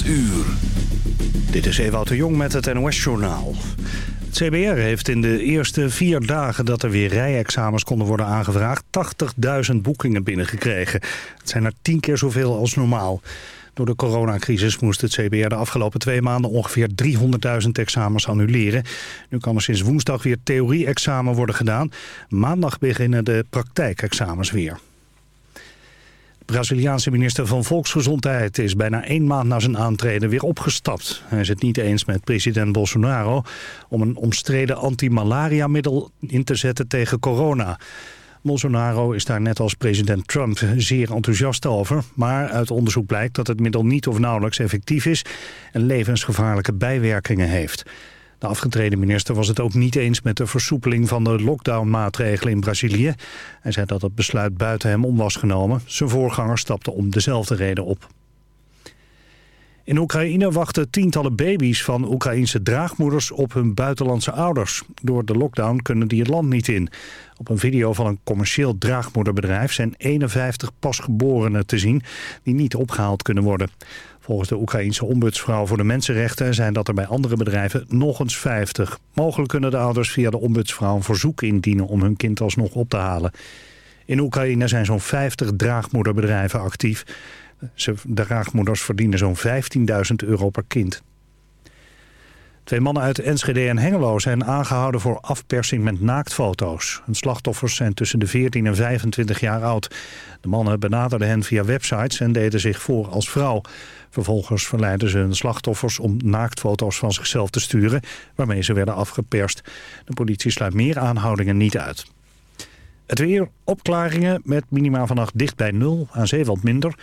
8 uur. Dit is Ewout de Jong met het NOS-journaal. Het CBR heeft in de eerste vier dagen dat er weer rijexamens konden worden aangevraagd... 80.000 boekingen binnengekregen. Het zijn er tien keer zoveel als normaal. Door de coronacrisis moest het CBR de afgelopen twee maanden ongeveer 300.000 examens annuleren. Nu kan er sinds woensdag weer theorie-examen worden gedaan. Maandag beginnen de praktijkexamens weer. Braziliaanse minister van Volksgezondheid is bijna één maand na zijn aantreden weer opgestapt. Hij is het niet eens met president Bolsonaro om een omstreden anti-malaria-middel in te zetten tegen corona. Bolsonaro is daar net als president Trump zeer enthousiast over. Maar uit onderzoek blijkt dat het middel niet of nauwelijks effectief is en levensgevaarlijke bijwerkingen heeft. De afgetreden minister was het ook niet eens met de versoepeling van de lockdownmaatregelen in Brazilië. Hij zei dat het besluit buiten hem om was genomen. Zijn voorganger stapte om dezelfde reden op. In Oekraïne wachten tientallen baby's van Oekraïnse draagmoeders op hun buitenlandse ouders. Door de lockdown kunnen die het land niet in. Op een video van een commercieel draagmoederbedrijf zijn 51 pasgeborenen te zien die niet opgehaald kunnen worden. Volgens de Oekraïense ombudsvrouw voor de mensenrechten zijn dat er bij andere bedrijven nog eens 50. Mogelijk kunnen de ouders via de ombudsvrouw een verzoek indienen om hun kind alsnog op te halen. In Oekraïne zijn zo'n 50 draagmoederbedrijven actief. De draagmoeders verdienen zo'n 15.000 euro per kind. Twee mannen uit Enschede en Hengelo zijn aangehouden voor afpersing met naaktfoto's. Hun slachtoffers zijn tussen de 14 en 25 jaar oud. De mannen benaderden hen via websites en deden zich voor als vrouw. Vervolgens verleidden ze hun slachtoffers om naaktfoto's van zichzelf te sturen... waarmee ze werden afgeperst. De politie sluit meer aanhoudingen niet uit. Het weer, opklaringen met minima vannacht dicht bij nul, aan zee wat minder...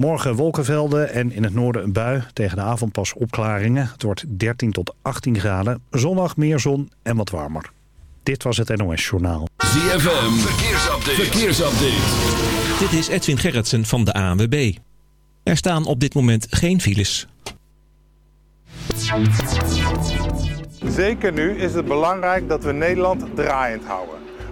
Morgen wolkenvelden en in het noorden een bui. Tegen de avond pas opklaringen. Het wordt 13 tot 18 graden. Zondag meer zon en wat warmer. Dit was het NOS Journaal. ZFM, verkeersupdate. verkeersupdate. Dit is Edwin Gerritsen van de ANWB. Er staan op dit moment geen files. Zeker nu is het belangrijk dat we Nederland draaiend houden.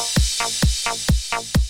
Thank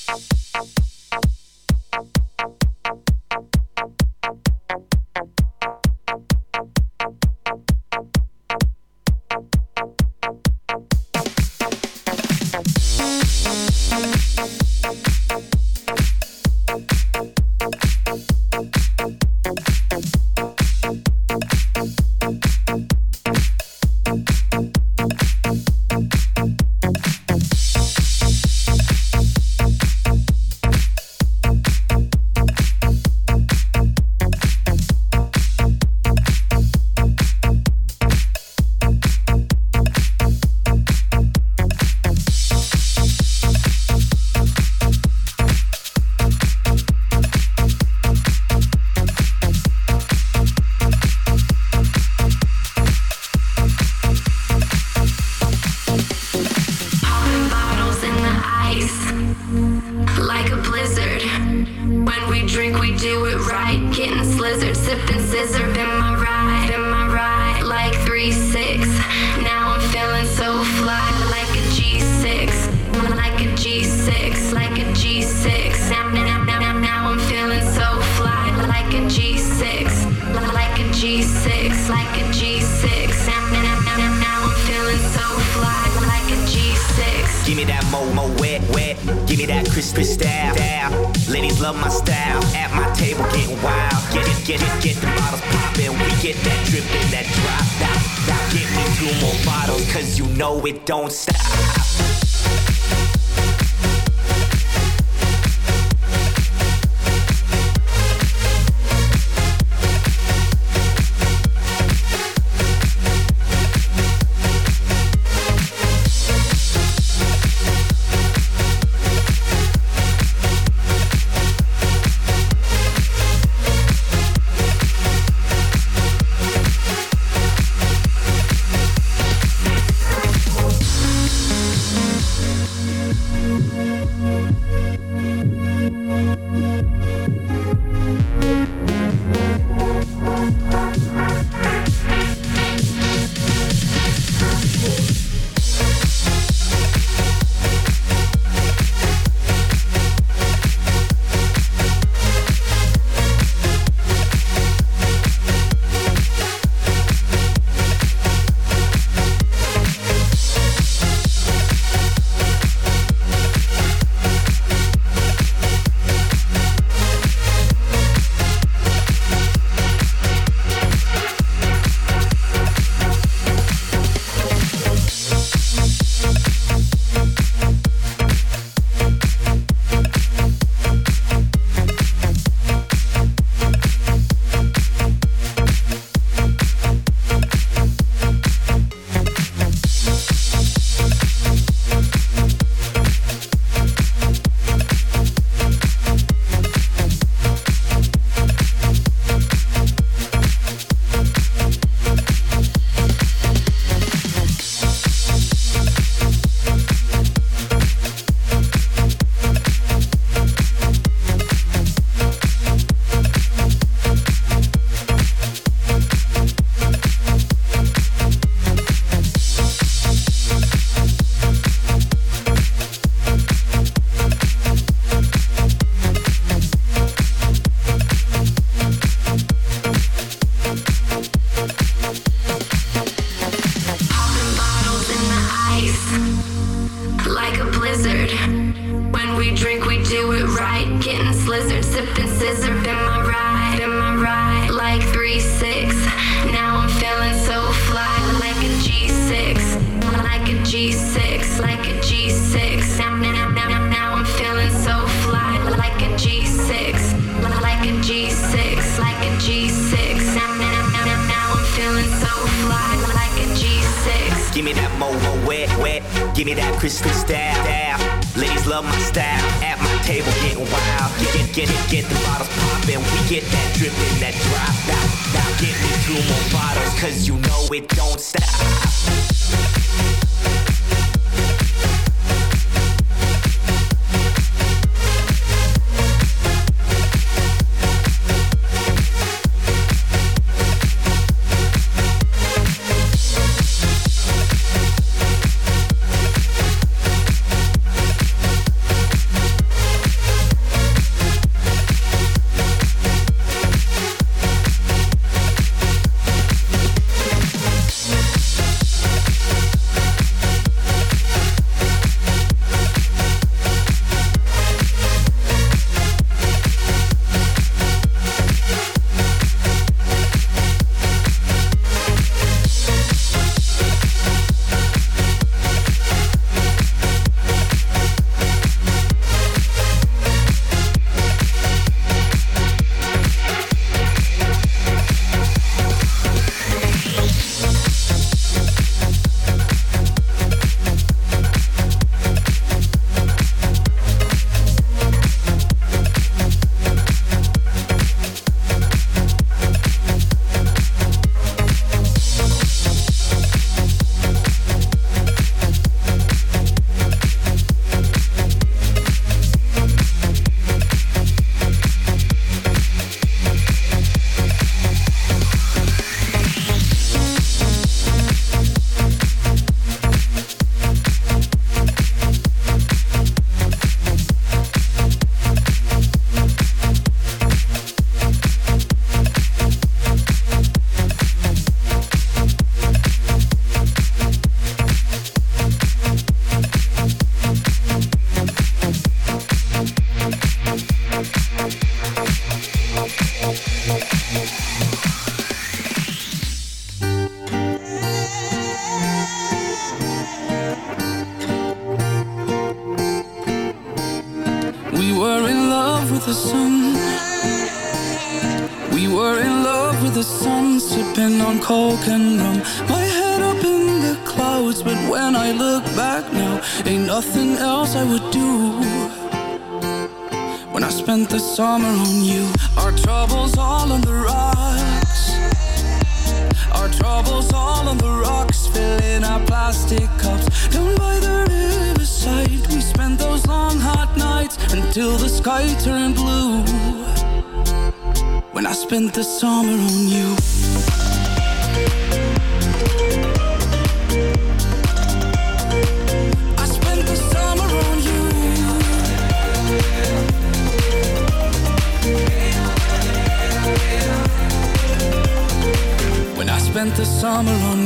summer on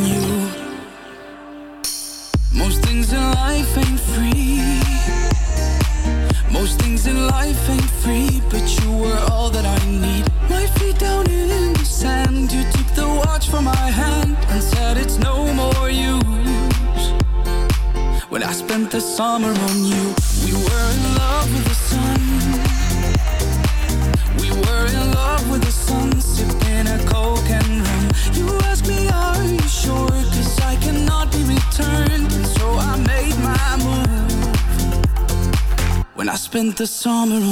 the summer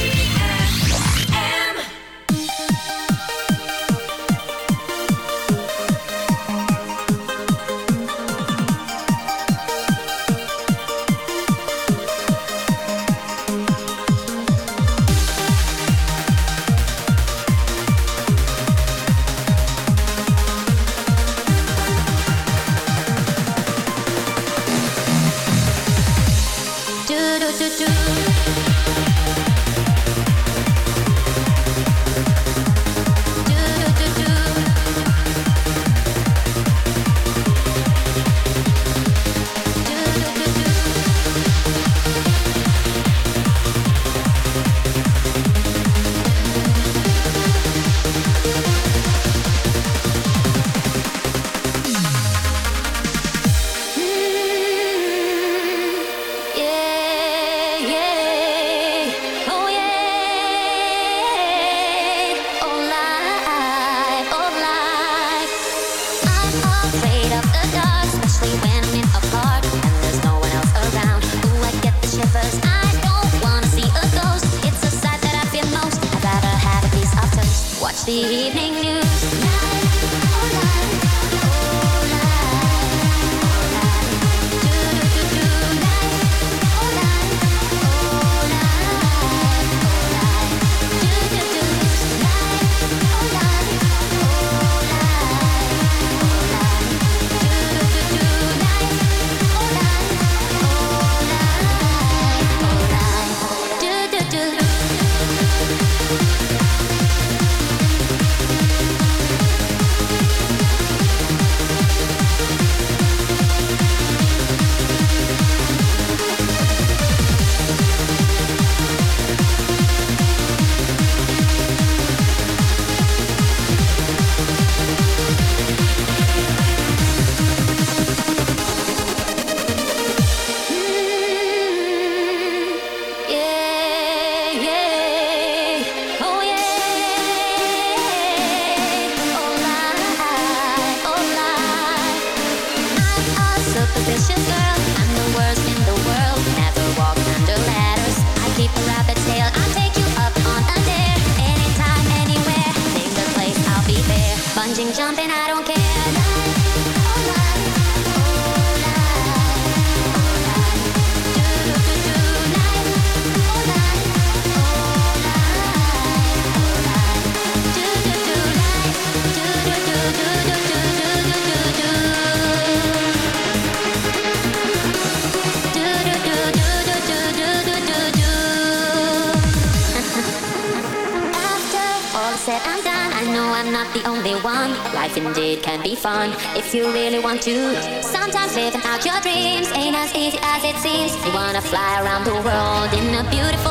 Sometimes living out your dreams ain't as easy as it seems. You wanna fly around the world in a beautiful